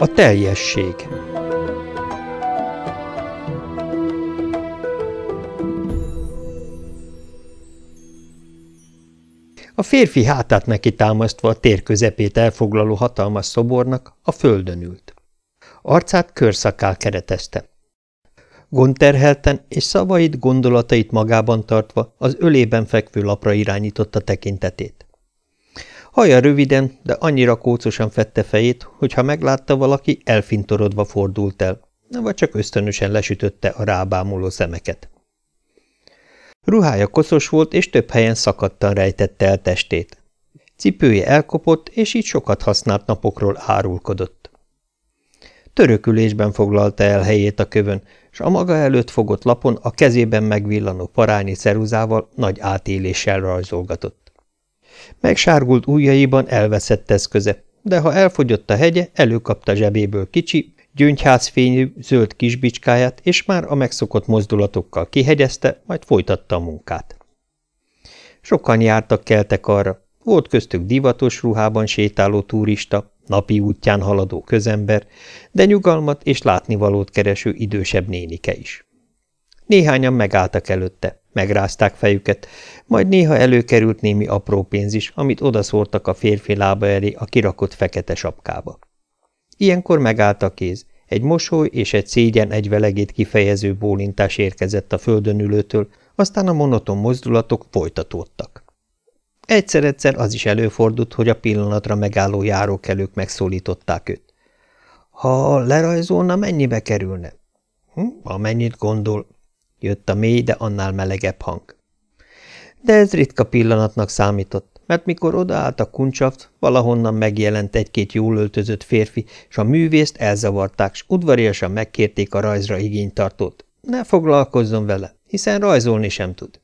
A teljesség A férfi hátát neki támasztva a tér közepét elfoglaló hatalmas szobornak a földön ült. Arcát körszakál keretezte. Gonterhelten és szavait, gondolatait magában tartva az ölében fekvő lapra irányította tekintetét. Haja röviden, de annyira kócosan fette fejét, hogy ha meglátta valaki, elfintorodva fordult el, vagy csak ösztönösen lesütötte a rábámuló szemeket. Ruhája koszos volt, és több helyen szakadtan rejtette el testét. Cipője elkopott, és így sokat használt napokról árulkodott. Törökülésben foglalta el helyét a kövön, s a maga előtt fogott lapon a kezében megvillanó parányi ceruzával nagy átéléssel rajzolgatott. Megsárgult ujjaiban elveszett eszköze, de ha elfogyott a hegye, előkapta zsebéből kicsi, gyöngyházfényű zöld kisbicskáját, és már a megszokott mozdulatokkal kihegyezte, majd folytatta a munkát. Sokan jártak keltek arra, volt köztük divatos ruhában sétáló turista, napi útján haladó közember, de nyugalmat és látnivalót kereső idősebb nénike is. Néhányan megálltak előtte, megrázták fejüket, majd néha előkerült némi apró pénz is, amit odaszórtak a férfi lába elé a kirakott fekete sapkába. Ilyenkor megállt a kéz, egy mosoly és egy szégyen egy velegét kifejező bólintás érkezett a földön ülőtől, aztán a monoton mozdulatok folytatódtak. Egyszer-egyszer az is előfordult, hogy a pillanatra megálló járókelők megszólították őt. Ha lerajzolna, mennyibe kerülne? Hm, amennyit gondol, jött a mély, de annál melegebb hang. De ez ritka pillanatnak számított, mert mikor odaállt a kuncsaft, valahonnan megjelent egy-két jól öltözött férfi, és a művészt elzavarták, s udvariasan megkérték a rajzra igénytartót. Ne foglalkozzon vele, hiszen rajzolni sem tud.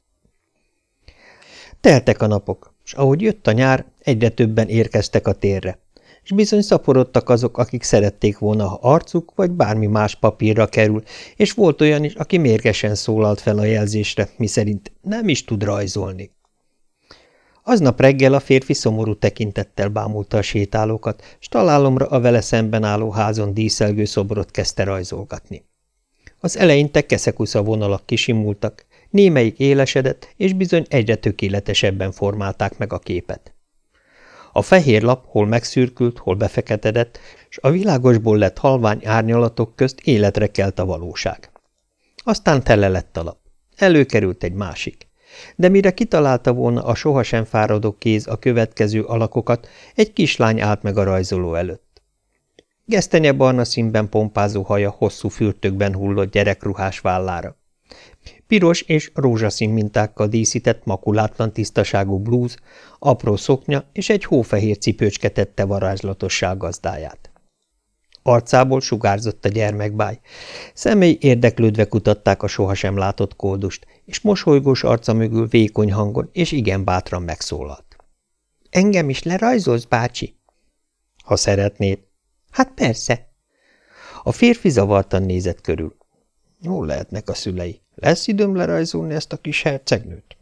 Teltek a napok, és ahogy jött a nyár, egyre többen érkeztek a térre, és bizony szaporodtak azok, akik szerették volna, ha arcuk vagy bármi más papírra kerül, és volt olyan is, aki mérgesen szólalt fel a jelzésre, miszerint nem is tud rajzolni. Aznap reggel a férfi szomorú tekintettel bámulta a sétálókat, s találomra a vele szemben álló házon díszelgő szobrot kezdte rajzolgatni. Az eleinte keszekusza vonalak kisimultak, némelyik élesedett, és bizony egyre tökéletesebben formálták meg a képet. A fehér lap hol megszürkült, hol befeketedett, s a világosból lett halvány árnyalatok közt életre kelt a valóság. Aztán tele lett a lap. Előkerült egy másik. De mire kitalálta volna a sohasem fáradó kéz a következő alakokat, egy kislány állt meg a rajzoló előtt. Gesztenye barna színben pompázó haja hosszú fürtökben hullott gyerekruhás vállára. Piros és rózsaszín mintákkal díszített makulátlan tisztaságú blúz, apró szoknya és egy hófehér cipőcske tette varázslatosság gazdáját. Arcából sugárzott a gyermekbáj. Személy érdeklődve kutatták a sohasem látott kódust, és mosolygós arca mögül vékony hangon és igen bátran megszólalt. – Engem is lerajzolsz, bácsi? – Ha szeretnéd. – Hát persze. A férfi zavartan nézett körül. Hol lehetnek a szülei? Lesz időm lerajzolni ezt a kis hercegnőt?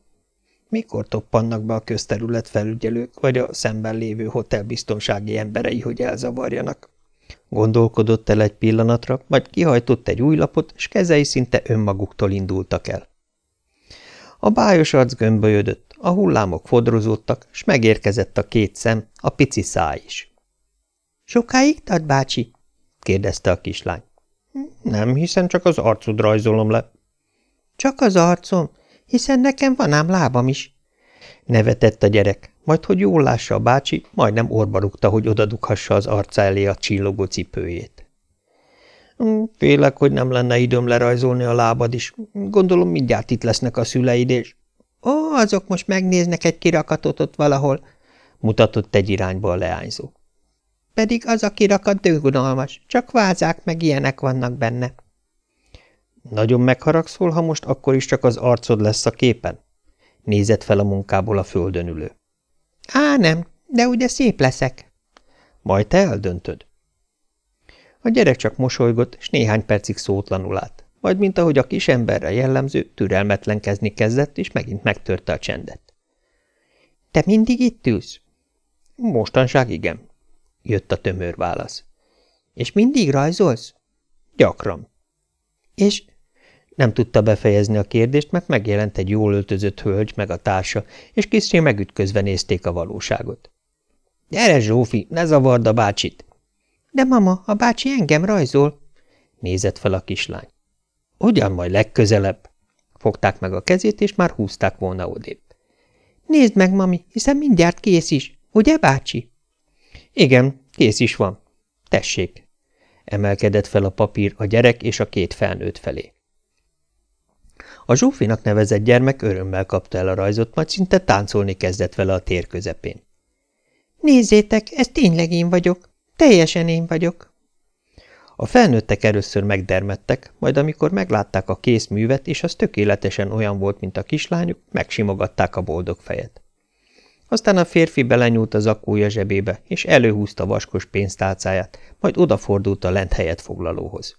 Mikor toppannak be a közterület felügyelők, vagy a szemben lévő hotel biztonsági emberei, hogy elzavarjanak? Gondolkodott el egy pillanatra, majd kihajtott egy új lapot, és kezei szinte önmaguktól indultak el. A bájos arc gömbölyödött, a hullámok fodrozódtak, s megérkezett a két szem, a pici száj is. – Sokáig tart, bácsi? – kérdezte a kislány. – Nem, hiszen csak az arcod rajzolom le. – Csak az arcom, hiszen nekem van ám lábam is. Nevetett a gyerek, majd hogy jól lássa a bácsi, majdnem orba rúgta, hogy odadughassa az arca elé a csillogó cipőjét. Hm, – Félek, hogy nem lenne időm lerajzolni a lábad is. Gondolom mindjárt itt lesznek a szüleid, és… – Ó, azok most megnéznek egy kirakatot ott valahol – mutatott egy irányba a leányzó. – Pedig az a kirakat dőgunalmas, csak vázák meg ilyenek vannak benne. – Nagyon megharagszol, ha most akkor is csak az arcod lesz a képen? Nézett fel a munkából a földön ülő. – Á, nem, de ugye szép leszek. – Majd te eldöntöd. A gyerek csak mosolygott, és néhány percig szótlanul állt, majd mint ahogy a kis emberre jellemző, türelmetlenkezni kezdett, és megint megtörte a csendet. – Te mindig itt ülsz? – Mostanság igen, jött a tömör válasz. És mindig rajzolsz? Gyakran. És nem tudta befejezni a kérdést, mert megjelent egy jól öltözött hölgy meg a társa, és kicsi megütközve nézték a valóságot. – Gyere, Zsófi, ne zavard a bácsit! – De mama, a bácsi engem rajzol! – nézett fel a kislány. – Ugyan majd legközelebb! Fogták meg a kezét, és már húzták volna odébb. – Nézd meg, mami, hiszen mindjárt kész is, ugye, bácsi? – Igen, kész is van. Tessék! Emelkedett fel a papír a gyerek és a két felnőtt felé. A Zsófinak nevezett gyermek örömmel kapta el a rajzot, majd szinte táncolni kezdett vele a tér közepén. – Nézzétek, ez tényleg én vagyok. Teljesen én vagyok. A felnőttek először megdermedtek, majd amikor meglátták a kész művet, és az tökéletesen olyan volt, mint a kislányuk, megsimogatták a boldog fejet. Aztán a férfi belenyúlt az akúja zsebébe, és előhúzta vaskos pénztálcáját, majd odafordult a lent helyet foglalóhoz.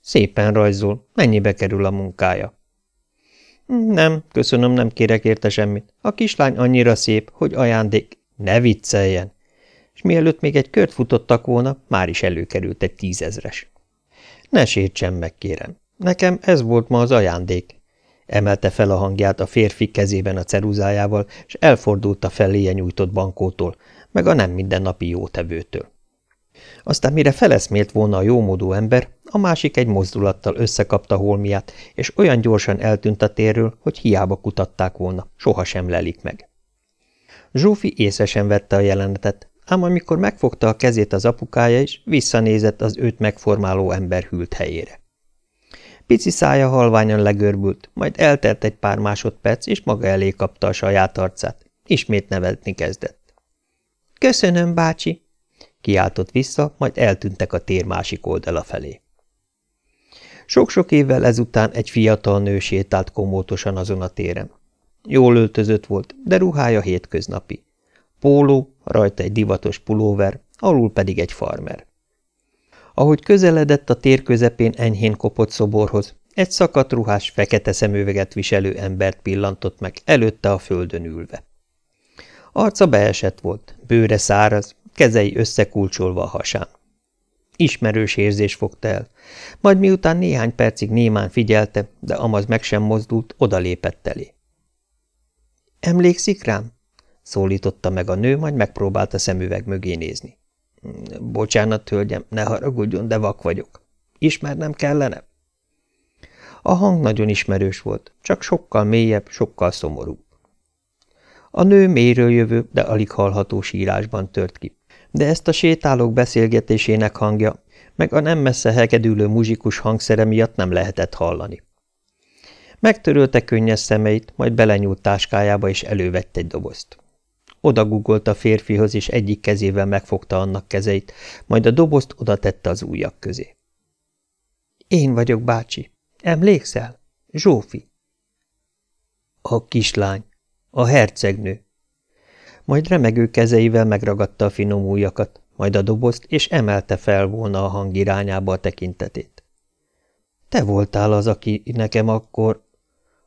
Szépen rajzol, mennyibe kerül a munkája? Nem, köszönöm, nem kérek érte semmit. A kislány annyira szép, hogy ajándék. Ne vicceljen! És mielőtt még egy kört futottak volna, már is előkerült egy tízezres. Ne sértsen meg, kérem. Nekem ez volt ma az ajándék. Emelte fel a hangját a férfi kezében a ceruzájával, és elfordult a feléje nyújtott bankótól, meg a nem mindennapi jótevőtől. Aztán mire feleszmélt volna a jómódú ember, a másik egy mozdulattal összekapta holmiát, és olyan gyorsan eltűnt a térről, hogy hiába kutatták volna, sohasem lelik meg. Zsófi észre sem vette a jelenetet, ám amikor megfogta a kezét az apukája is, visszanézett az őt megformáló ember hűlt helyére. Pici szája halványan legörbült, majd eltelt egy pár másodperc, és maga elé kapta a saját arcát. Ismét nevetni kezdett. – Köszönöm, bácsi! kiáltott vissza, majd eltűntek a tér másik oldala felé. Sok-sok évvel ezután egy fiatal nő sétált komótosan azon a téren. Jól öltözött volt, de ruhája hétköznapi. Póló, rajta egy divatos pulóver, alul pedig egy farmer. Ahogy közeledett a tér közepén enyhén kopott szoborhoz, egy szakadt ruhás, fekete szemüveget viselő embert pillantott meg, előtte a földön ülve. Arca beesett volt, bőre száraz, kezei összekulcsolva a hasán. Ismerős érzés fogta el, majd miután néhány percig némán figyelte, de amaz meg sem mozdult, odalépett elé. – Emlékszik rám? – szólította meg a nő, majd megpróbálta szemüveg mögé nézni. – Bocsánat, hölgyem, ne haragudjon, de vak vagyok. Ismernem kellene? A hang nagyon ismerős volt, csak sokkal mélyebb, sokkal szomorúbb. A nő mélyről jövő, de alig hallható sírásban tört ki de ezt a sétálók beszélgetésének hangja, meg a nem messze hegedülő muzsikus hangszere miatt nem lehetett hallani. Megtörölte könnyes szemeit, majd belenyúlt táskájába, és elővett egy dobozt. Oda gugolt a férfihoz, és egyik kezével megfogta annak kezeit, majd a dobozt oda tette az ujjak közé. Én vagyok, bácsi. Emlékszel? Zsófi. A kislány. A hercegnő majd remegő kezeivel megragadta a finom ujjakat, majd a dobozt, és emelte fel volna a hang irányába a tekintetét. Te voltál az, aki nekem akkor...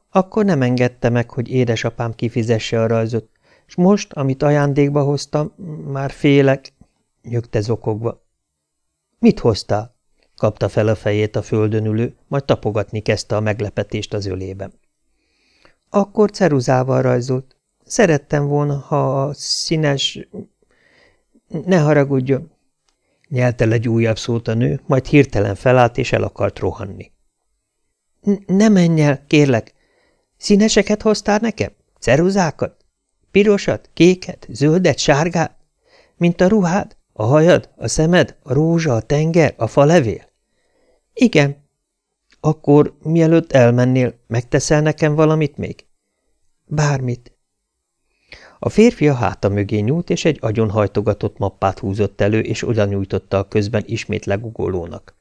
Akkor nem engedte meg, hogy édesapám kifizesse a rajzot, és most, amit ajándékba hoztam, már félek, nyögte zokogva. Mit hoztál? kapta fel a fejét a földön ülő, majd tapogatni kezdte a meglepetést az ölében. Akkor ceruzával rajzolt. Szerettem volna, ha a színes... Ne haragudjon! Nyelte egy újabb szót a nő, majd hirtelen felállt és el akart rohanni. Ne menj el, kérlek! Színeseket hoztál nekem? Ceruzákat? Pirosat, kéket, zöldet, sárgát? Mint a ruhád, a hajad, a szemed, a rózsa, a tenger, a falevél? Igen. Akkor, mielőtt elmennél, megteszel nekem valamit még? Bármit. A férfi a háta mögé nyúlt, és egy agyonhajtogatott mappát húzott elő, és oda nyújtotta a közben ismét legugolónak.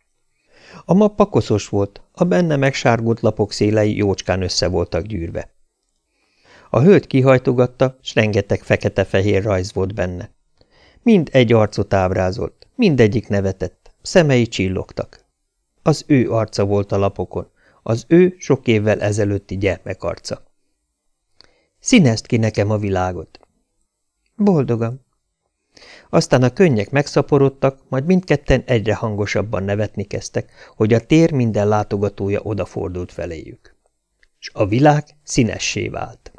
A mappa koszos volt, a benne megsárgult lapok szélei jócskán össze voltak gyűrve. A hölgy kihajtogatta, s rengeteg fekete-fehér rajz volt benne. Mind egy arcot ábrázolt, mindegyik nevetett, szemei csillogtak. Az ő arca volt a lapokon, az ő sok évvel ezelőtti gyermekarca. Színezd ki nekem a világot. Boldogan. Aztán a könnyek megszaporodtak, majd mindketten egyre hangosabban nevetni kezdtek, hogy a tér minden látogatója odafordult feléjük. És a világ színessé vált.